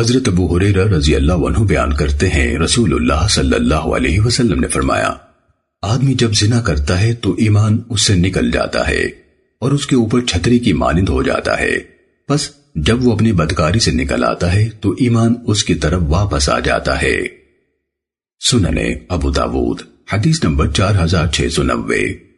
حضرت ابو حریرہ رضی اللہ عنہ بیان کرتے ہیں، رسول اللہ صلی اللہ علیہ وسلم نے فرمایا، آدمی جب زنا کرتا ہے تو ایمان اس سے نکل جاتا ہے اور اس کے اوپر چھتری کی مانند ہو جاتا ہے۔ بس جب وہ اپنی بدکاری سے نکل آتا ہے تو ایمان اس کی طرف واپس آ جاتا ہے۔ سننے ابو داود، حدیث نمبر چار ہزار چھ سو نوے۔